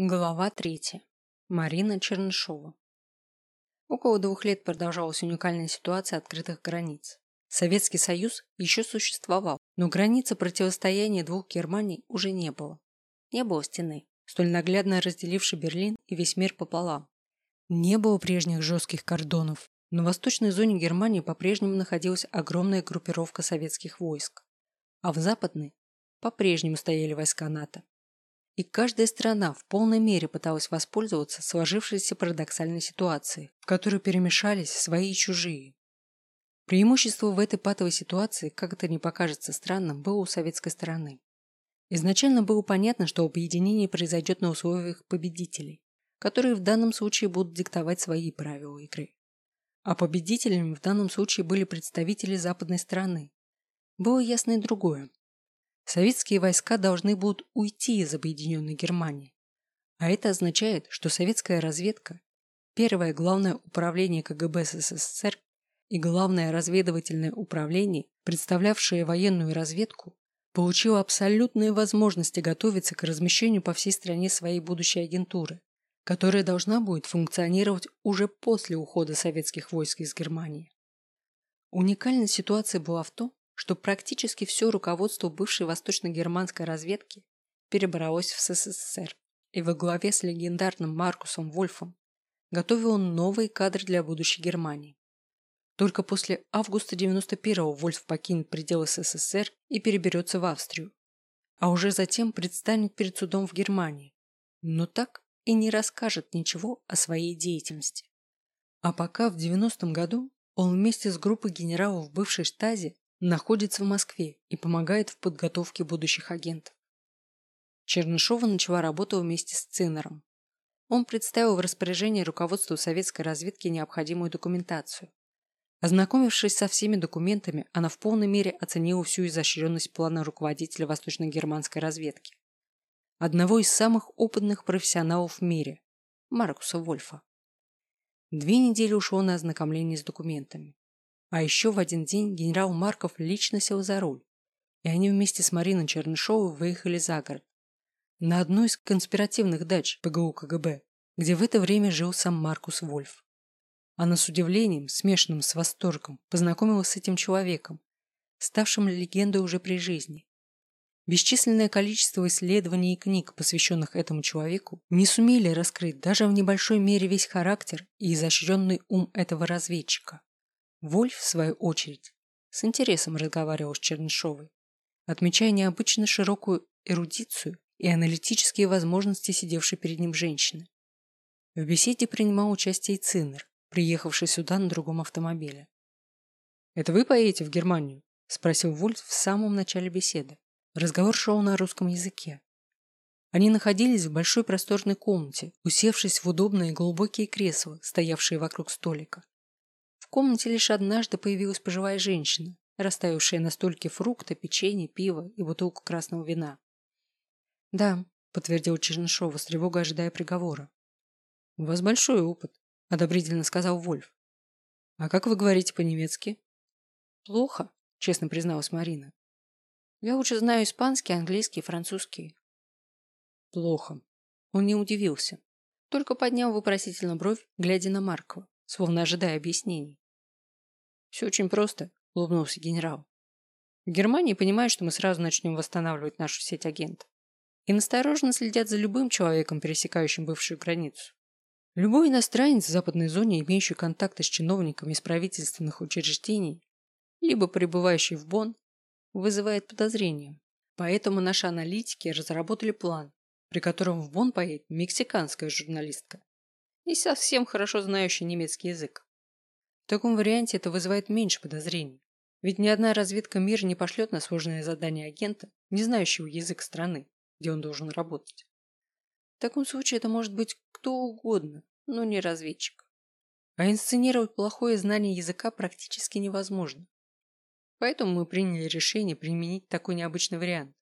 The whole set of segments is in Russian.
Глава третья. Марина Чернышова. Около двух лет продолжалась уникальная ситуация открытых границ. Советский Союз еще существовал, но границы противостояния двух Германий уже не было. Не было стены, столь наглядно разделившей Берлин и весь мир пополам. Не было прежних жестких кордонов. На восточной зоне Германии по-прежнему находилась огромная группировка советских войск, а в западной по-прежнему стояли войска НАТО. И каждая страна в полной мере пыталась воспользоваться сложившейся парадоксальной ситуацией, в которой перемешались свои и чужие. Преимущество в этой патовой ситуации, как это не покажется странным, было у советской стороны. Изначально было понятно, что объединение произойдет на условиях победителей, которые в данном случае будут диктовать свои правила игры. А победителями в данном случае были представители западной страны. Было ясно и другое советские войска должны будут уйти из объединенной Германии. А это означает, что советская разведка, первое главное управление КГБ СССР и главное разведывательное управление, представлявшее военную разведку, получило абсолютные возможности готовиться к размещению по всей стране своей будущей агентуры, которая должна будет функционировать уже после ухода советских войск из Германии. Уникальная ситуация была в том, что практически все руководство бывшей восточно-германской разведки перебралось в СССР, и во главе с легендарным Маркусом Вольфом готовил он новые кадры для будущей Германии. Только после августа 91-го Вольф покинет пределы СССР и переберется в Австрию, а уже затем предстанет перед судом в Германии, но так и не расскажет ничего о своей деятельности. А пока в 90-м году он вместе с группой генералов бывшей штази находится в Москве и помогает в подготовке будущих агентов. Чернышова начала работу вместе с Цинером. Он представил в распоряжение руководству советской разведки необходимую документацию. Ознакомившись со всеми документами, она в полной мере оценила всю изощренность плана руководителя восточно-германской разведки. Одного из самых опытных профессионалов в мире – Маркуса Вольфа. Две недели ушло на ознакомление с документами. А еще в один день генерал Марков лично сел за руль, и они вместе с Мариной Чернышовой выехали за город. На одну из конспиративных дач ПГУ КГБ, где в это время жил сам Маркус Вольф. Она с удивлением, смешанным с восторгом, познакомилась с этим человеком, ставшим легендой уже при жизни. Бесчисленное количество исследований и книг, посвященных этому человеку, не сумели раскрыть даже в небольшой мере весь характер и изощренный ум этого разведчика. Вольф, в свою очередь, с интересом разговаривал с Чернышовой, отмечая необычно широкую эрудицию и аналитические возможности сидевшей перед ним женщины. В беседе принимал участие и Цинер, приехавший сюда на другом автомобиле. «Это вы поедете в Германию?» – спросил Вольф в самом начале беседы. Разговор шел на русском языке. Они находились в большой просторной комнате, усевшись в удобные глубокие кресла, стоявшие вокруг столика. В комнате лишь однажды появилась пожилая женщина, расставившая на столике фрукты, печенье, пиво и бутылку красного вина. «Да», — подтвердил Чернышова, с тревогой ожидая приговора. «У вас большой опыт», — одобрительно сказал Вольф. «А как вы говорите по-немецки?» «Плохо», — честно призналась Марина. «Я лучше знаю испанский, английский, французский». «Плохо». Он не удивился, только поднял вопросительно бровь, глядя на Маркова словно ожидая объяснений. «Все очень просто», – улыбнулся генерал. «В Германии понимают, что мы сразу начнем восстанавливать нашу сеть агентов. И настороженно следят за любым человеком, пересекающим бывшую границу. Любой иностранец в западной зоне, имеющий контакты с чиновниками из правительственных учреждений, либо пребывающий в Бонн, вызывает подозрения. Поэтому наши аналитики разработали план, при котором в Бонн поедет мексиканская журналистка и совсем хорошо знающий немецкий язык. В таком варианте это вызывает меньше подозрений. Ведь ни одна разведка мира не пошлет на сложное задание агента, не знающего язык страны, где он должен работать. В таком случае это может быть кто угодно, но не разведчик. А инсценировать плохое знание языка практически невозможно. Поэтому мы приняли решение применить такой необычный вариант.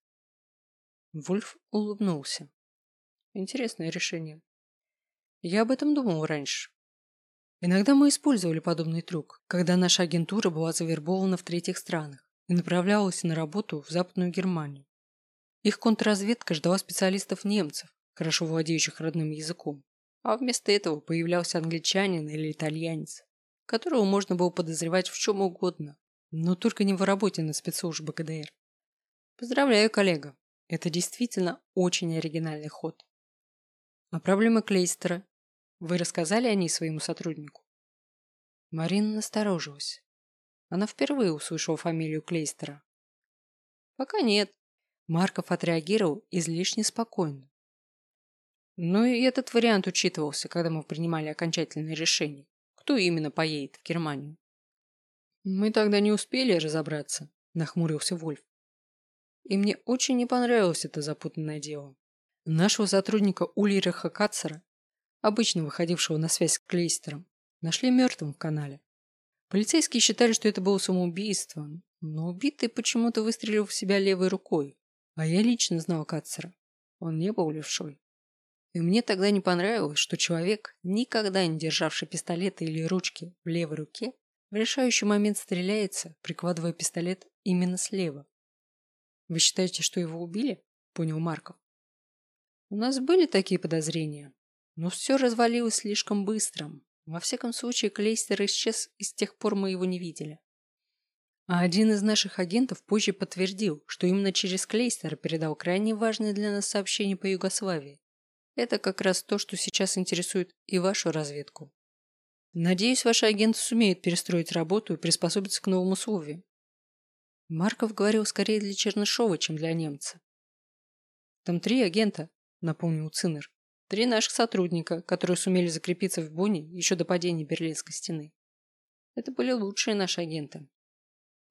Вульф улыбнулся. Интересное решение. Я об этом думал раньше. Иногда мы использовали подобный трюк, когда наша агентура была завербована в третьих странах и направлялась на работу в Западную Германию. Их контрразведка ждала специалистов-немцев, хорошо владеющих родным языком, а вместо этого появлялся англичанин или итальянец, которого можно было подозревать в чем угодно, но только не в работе на спецслужбы КДР. Поздравляю, коллега. Это действительно очень оригинальный ход. А проблемы Клейстера? Вы рассказали о ней своему сотруднику? Марина насторожилась. Она впервые услышала фамилию Клейстера. Пока нет. Марков отреагировал излишне спокойно. Но и этот вариант учитывался, когда мы принимали окончательное решение, кто именно поедет в Германию. Мы тогда не успели разобраться, нахмурился Вольф. И мне очень не понравилось это запутанное дело. Нашего сотрудника Ульриха Кацера, обычно выходившего на связь с Клейстером, нашли мертвым в канале. Полицейские считали, что это было самоубийство, но убитый почему-то выстрелил в себя левой рукой. А я лично знал Кацера. Он не был левшой. И мне тогда не понравилось, что человек, никогда не державший пистолета или ручки в левой руке, в решающий момент стреляется, прикладывая пистолет именно слева. Вы считаете, что его убили? Понял Марков. У нас были такие подозрения, но все развалилось слишком быстро. Во всяком случае, Клейстер исчез, и с тех пор мы его не видели. А один из наших агентов позже подтвердил, что именно через Клейстер передал крайне важное для нас сообщение по Югославии. Это как раз то, что сейчас интересует и вашу разведку. Надеюсь, ваши агенты сумеют перестроить работу и приспособиться к новым условиям. Марков говорил скорее для Чернышова, чем для немца. Там три агента, напомнил Цинер. Три наших сотрудника, которые сумели закрепиться в Бонне еще до падения Берлинской стены. Это были лучшие наши агенты.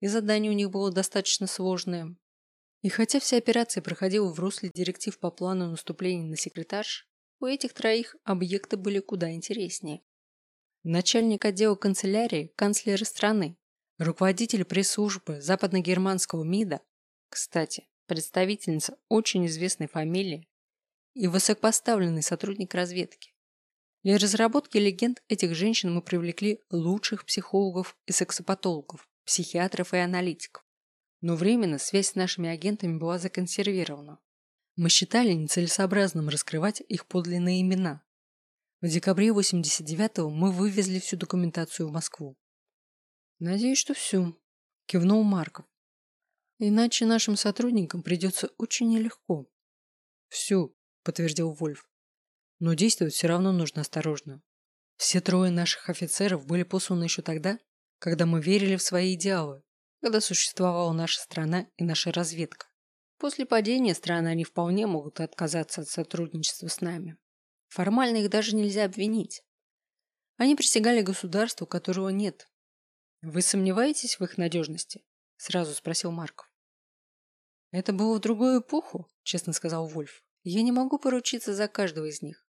И задание у них было достаточно сложное. И хотя вся операция проходила в русле директив по плану наступления на секретарш, у этих троих объекты были куда интереснее. Начальник отдела канцелярии канцлера страны, руководитель пресс-службы западно-германского МИДа, кстати, представительница очень известной фамилии, и высокопоставленный сотрудник разведки. Для разработки легенд этих женщин мы привлекли лучших психологов и сексопатологов, психиатров и аналитиков. Но временно связь с нашими агентами была законсервирована. Мы считали нецелесообразным раскрывать их подлинные имена. В декабре 89-го мы вывезли всю документацию в Москву. Надеюсь, что всю, кивнул Марков. Иначе нашим сотрудникам придется очень нелегко. Всю, подтвердил Вольф. Но действовать все равно нужно осторожно. Все трое наших офицеров были посланы еще тогда, когда мы верили в свои идеалы, когда существовала наша страна и наша разведка. После падения страны они вполне могут отказаться от сотрудничества с нами. Формально их даже нельзя обвинить. Они присягали государству, которого нет. Вы сомневаетесь в их надежности? Сразу спросил Марков. Это было в другую эпоху, честно сказал Вольф. Я не могу поручиться за каждого из них.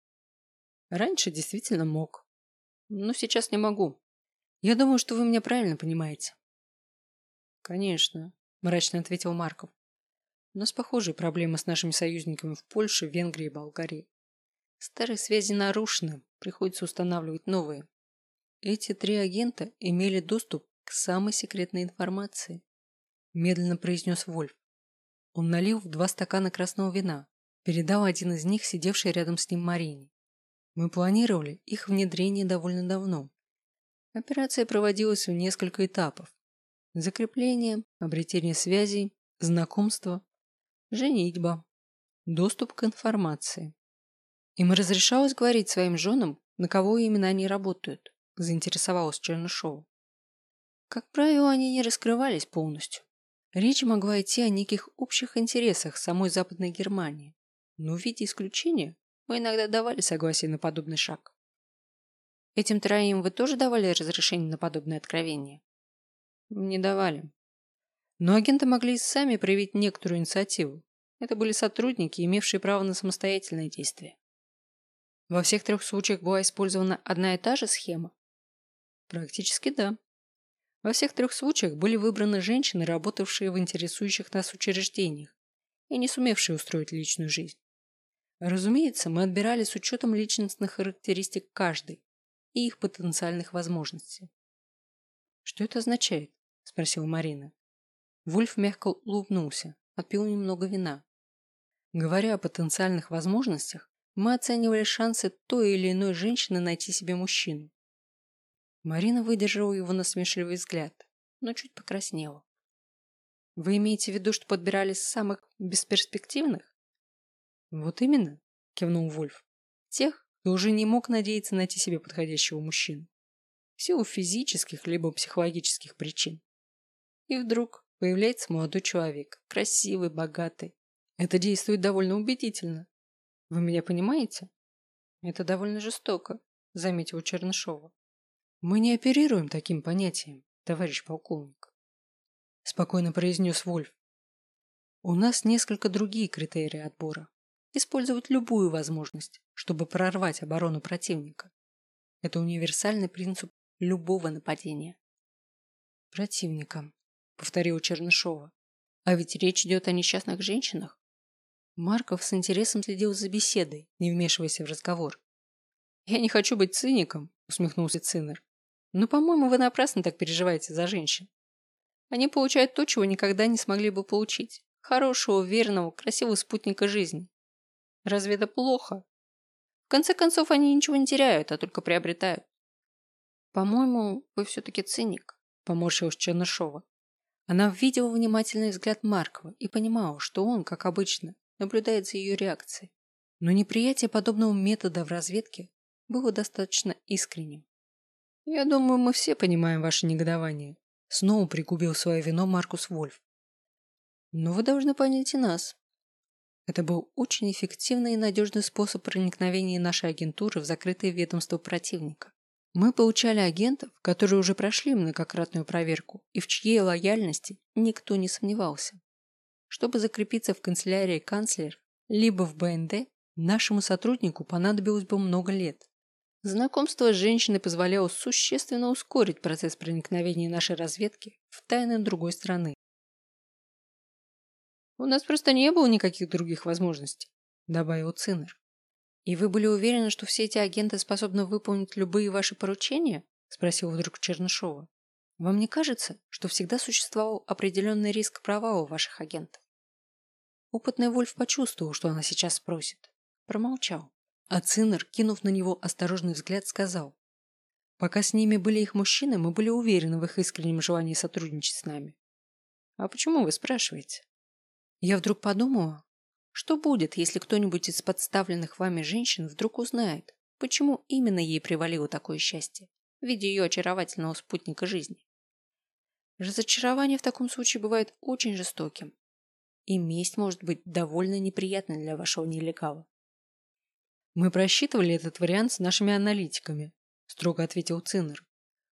Раньше действительно мог. Но сейчас не могу. Я думаю, что вы меня правильно понимаете. Конечно, мрачно ответил Марков. У нас похожие проблемы с нашими союзниками в Польше, Венгрии и Болгарии. Старые связи нарушены, приходится устанавливать новые. Эти три агента имели доступ к самой секретной информации, медленно произнес Вольф. Он налил в два стакана красного вина, Передал один из них, сидевший рядом с ним Марине. Мы планировали их внедрение довольно давно. Операция проводилась в несколько этапов. Закрепление, обретение связей, знакомство, женитьба, доступ к информации. Им разрешалось говорить своим женам, на кого именно они работают, заинтересовалась Чернышова. Как правило, они не раскрывались полностью. Речь могла идти о неких общих интересах самой Западной Германии, но в виде исключения мы иногда давали согласие на подобный шаг. Этим троим вы тоже давали разрешение на подобное откровение? Не давали. Но агенты могли сами проявить некоторую инициативу. Это были сотрудники, имевшие право на самостоятельное действие. Во всех трех случаях была использована одна и та же схема? Практически да. Во всех трех случаях были выбраны женщины, работавшие в интересующих нас учреждениях и не сумевшие устроить личную жизнь. Разумеется, мы отбирали с учетом личностных характеристик каждой и их потенциальных возможностей. Что это означает? спросила Марина. Вульф мягко улыбнулся, отпил немного вина. Говоря о потенциальных возможностях, мы оценивали шансы той или иной женщины найти себе мужчину. Марина выдержала его насмешливый взгляд, но чуть покраснела. Вы имеете в виду, что подбирали самых бесперспективных? Вот именно, кивнул Вольф. Тех, кто уже не мог надеяться найти себе подходящего мужчину. В силу физических либо психологических причин. И вдруг появляется молодой человек, красивый, богатый. Это действует довольно убедительно. Вы меня понимаете? Это довольно жестоко, заметил Чернышова. Мы не оперируем таким понятием, товарищ полковник. Спокойно произнес Вольф. У нас несколько другие критерии отбора. Использовать любую возможность, чтобы прорвать оборону противника. Это универсальный принцип любого нападения. Противника, повторил Чернышова. А ведь речь идет о несчастных женщинах. Марков с интересом следил за беседой, не вмешиваясь в разговор. «Я не хочу быть циником», — усмехнулся Цинер. Но, по-моему, вы напрасно так переживаете за женщин. Они получают то, чего никогда не смогли бы получить. Хорошего, верного, красивого спутника жизни. Разве это плохо? В конце концов, они ничего не теряют, а только приобретают. По-моему, вы все-таки циник, поморщилась Чернышова. Она видела внимательный взгляд Маркова и понимала, что он, как обычно, наблюдает за ее реакцией. Но неприятие подобного метода в разведке было достаточно искренним. Я думаю, мы все понимаем ваше негодование. Снова пригубил свое вино Маркус Вольф. Но вы должны понять и нас. Это был очень эффективный и надежный способ проникновения нашей агентуры в закрытые ведомства противника. Мы получали агентов, которые уже прошли многократную проверку и в чьей лояльности никто не сомневался. Чтобы закрепиться в канцелярии канцлера, либо в БНД, нашему сотруднику понадобилось бы много лет. Знакомство с женщиной позволяло существенно ускорить процесс проникновения нашей разведки в тайны другой страны. «У нас просто не было никаких других возможностей», – добавил Цинер. «И вы были уверены, что все эти агенты способны выполнить любые ваши поручения?» – спросил вдруг Чернышова. «Вам не кажется, что всегда существовал определенный риск провала ваших агентов?» Опытный Вольф почувствовал, что она сейчас спросит. Промолчал. А Циннер, кинув на него осторожный взгляд, сказал. Пока с ними были их мужчины, мы были уверены в их искреннем желании сотрудничать с нами. А почему вы спрашиваете? Я вдруг подумала, что будет, если кто-нибудь из подставленных вами женщин вдруг узнает, почему именно ей привалило такое счастье в виде ее очаровательного спутника жизни? Разочарование в таком случае бывает очень жестоким, и месть может быть довольно неприятной для вашего нелегала. Мы просчитывали этот вариант с нашими аналитиками, строго ответил Циннер.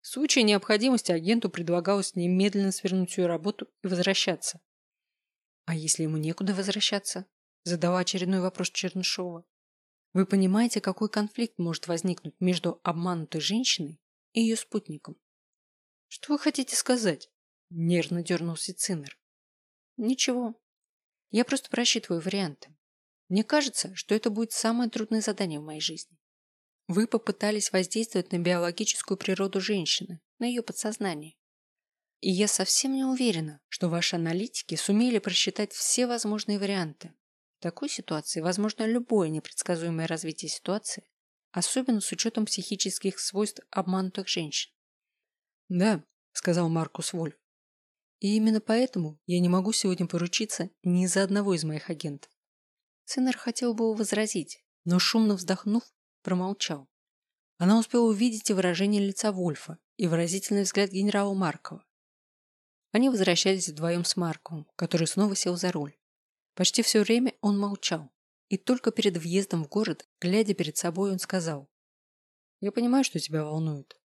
В случае необходимости агенту предлагалось немедленно свернуть свою работу и возвращаться. А если ему некуда возвращаться? Задала очередной вопрос Чернышова. Вы понимаете, какой конфликт может возникнуть между обманутой женщиной и ее спутником? Что вы хотите сказать? Нервно дернулся Циннер. Ничего. Я просто просчитываю варианты. Мне кажется, что это будет самое трудное задание в моей жизни. Вы попытались воздействовать на биологическую природу женщины, на ее подсознание. И я совсем не уверена, что ваши аналитики сумели просчитать все возможные варианты. В такой ситуации возможно любое непредсказуемое развитие ситуации, особенно с учетом психических свойств обманутых женщин. Да, сказал Маркус Вольф. И именно поэтому я не могу сегодня поручиться ни за одного из моих агентов. Цинер хотел было возразить, но шумно вздохнув, промолчал. Она успела увидеть и выражение лица Вольфа, и выразительный взгляд генерала Маркова. Они возвращались вдвоем с Марковым, который снова сел за руль. Почти все время он молчал, и только перед въездом в город, глядя перед собой, он сказал. «Я понимаю, что тебя волнует.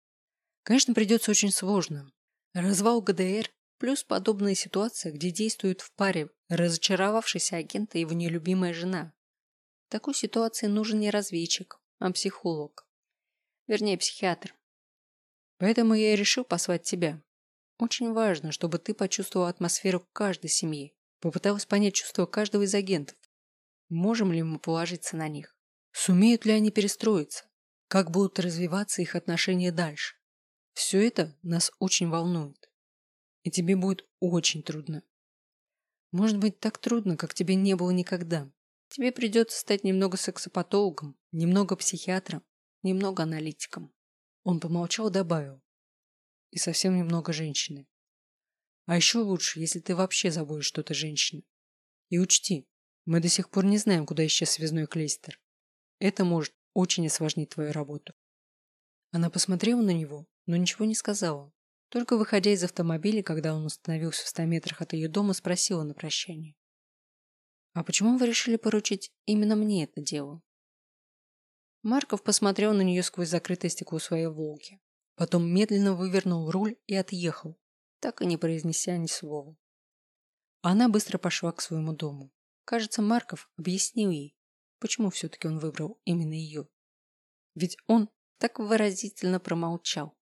Конечно, придется очень сложно. Развал ГДР плюс подобная ситуация, где действуют в паре разочаровавшийся агент и его нелюбимая жена. В такой ситуации нужен не разведчик, а психолог. Вернее, психиатр. Поэтому я и решил послать тебя. Очень важно, чтобы ты почувствовал атмосферу каждой семьи, попыталась понять чувства каждого из агентов. Можем ли мы положиться на них? Сумеют ли они перестроиться? Как будут развиваться их отношения дальше? Все это нас очень волнует. И тебе будет очень трудно. Может быть, так трудно, как тебе не было никогда. Тебе придется стать немного сексопатологом, немного психиатром, немного аналитиком. Он помолчал добавил. И совсем немного женщины. А еще лучше, если ты вообще забудешь, что ты женщина. И учти, мы до сих пор не знаем, куда исчез связной клейстер. Это может очень осложнить твою работу. Она посмотрела на него, но ничего не сказала. Только выходя из автомобиля, когда он остановился в ста метрах от ее дома, спросила на прощание. «А почему вы решили поручить именно мне это дело?» Марков посмотрел на нее сквозь закрытое стекло своей «Волги». Потом медленно вывернул руль и отъехал, так и не произнеся ни слова. Она быстро пошла к своему дому. Кажется, Марков объяснил ей, почему все-таки он выбрал именно ее. Ведь он так выразительно промолчал.